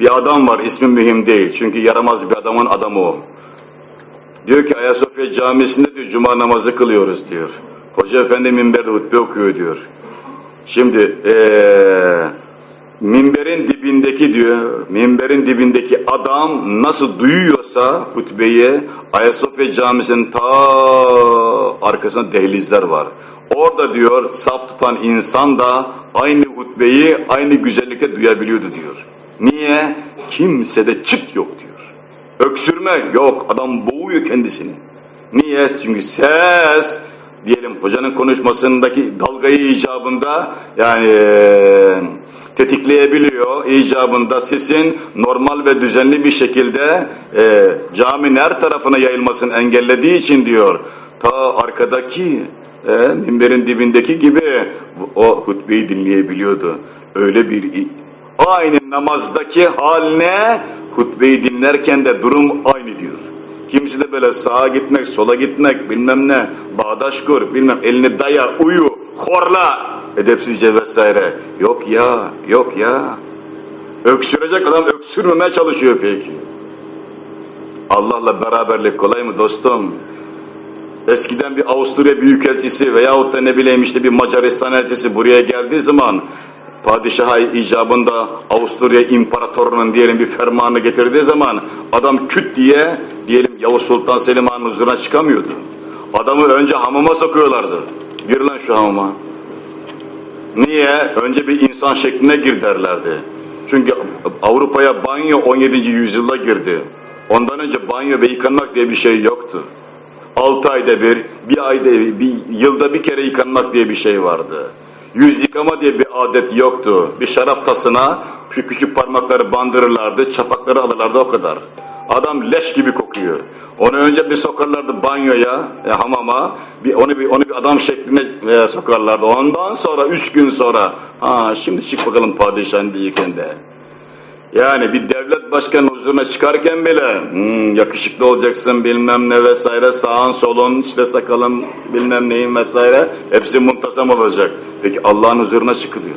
Bir adam var, ismi mühim değil. Çünkü yaramaz bir adamın adamı o. Diyor ki Ayasofya Camisi'nde diyor cuma namazı kılıyoruz diyor. Hoca efendi minberde hutbe okuyor diyor. Şimdi ee, minberin dibindeki diyor, minberin dibindeki adam nasıl duyuyorsa hutbeyi Ayasofya Camisi'nin ta arkasında dehlizler var. Orada diyor saf tutan insan da aynı hutbeyi aynı güzellikte duyabiliyordu diyor. Niye? Kimsede çıt yok diyor. Öksürme yok. Adam boğuyor kendisini. Niye? Çünkü ses diyelim hocanın konuşmasındaki dalgayı icabında yani tetikleyebiliyor. icabında sesin normal ve düzenli bir şekilde e, caminin her tarafına yayılmasını engellediği için diyor. Ta arkadaki e, minberin dibindeki gibi o hutbeyi dinleyebiliyordu. Öyle bir aynı namazdaki haline hutbeyi dinlerken de durum aynı diyor. Kimisi de böyle sağa gitmek, sola gitmek, bilmem ne, bağdaş kur, bilmem elini daya, uyu, horla, edepsizce vesaire. Yok ya, yok ya. Öksürecek adam öksürmemeye çalışıyor peki. Allah'la beraberlik kolay mı dostum? Eskiden bir Avusturya Büyükelçisi veyahut da ne bileyim işte bir Macaristan elçisi buraya geldiği zaman padişaha icabında Avusturya İmparatorunun diyelim bir fermanı getirdiği zaman adam küt diye diyelim Yavuz Sultan Selim Han'ın huzuruna çıkamıyordu. Adamı önce hamama sokuyorlardı. Gir lan şu hamama. Niye? Önce bir insan şekline gir derlerdi. Çünkü Avrupa'ya banyo 17. yüzyılda girdi. Ondan önce banyo ve yıkanmak diye bir şey yoktu. 6 ayda bir, bir ayda bir, bir yılda bir kere yıkanmak diye bir şey vardı. Yüz yıkama diye bir adet yoktu. Bir şarap tasına şu küçük parmakları bandırırlardı, çapakları alırlardı o kadar. Adam leş gibi kokuyor. Onu önce bir sokarlardı banyoya, e, hamama, bir, onu bir onu bir adam şekline e, sokarlardı. Ondan sonra üç gün sonra, ha şimdi çık bakalım padişahın diyecekken de. Yani bir devlet başkanı huzuruna çıkarken bile hmm, yakışıklı olacaksın bilmem ne vesaire sağın solun işte sakalın bilmem neyin vesaire hepsi muntazam olacak. Peki Allah'ın huzuruna çıkılıyor.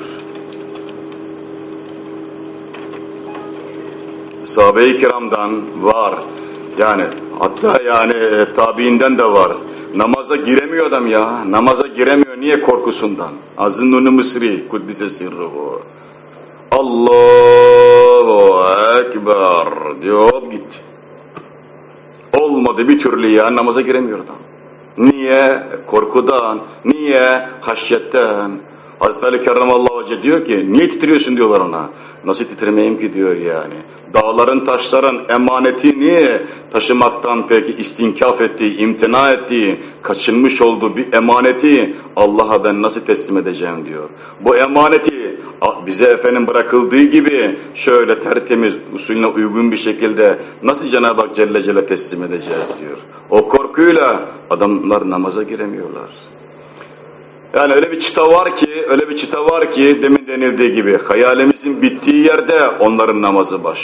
Sahabe-i kiramdan var. Yani hatta yani tabiinden de var. Namaza giremiyor adam ya. Namaza giremiyor. Niye? Korkusundan. Azınnun-u Mısri kuddise sirruhu. Allahu Ekber diyor git. Olmadı bir türlü ya namaza giremiyor adam. Niye? Korkudan. Niye? Haşyetten. Hazreti Ali Kerramallahu Hoca diyor ki niye titriyorsun diyorlar ona. Nasıl titremeyeyim ki diyor yani. Dağların taşların emanetini taşımaktan peki istinkaf ettiği, imtina ettiği, kaçınmış olduğu bir emaneti Allah'a ben nasıl teslim edeceğim diyor. Bu emaneti bize efendim bırakıldığı gibi şöyle tertemiz, usulüne uygun bir şekilde nasıl Cenab-ı Hak Celle Celle teslim edeceğiz diyor. O korkuyla adamlar namaza giremiyorlar. Yani öyle bir çıta var ki, öyle bir çıta var ki demin denildiği gibi hayalimizin bittiği yerde onların namazı başlıyor.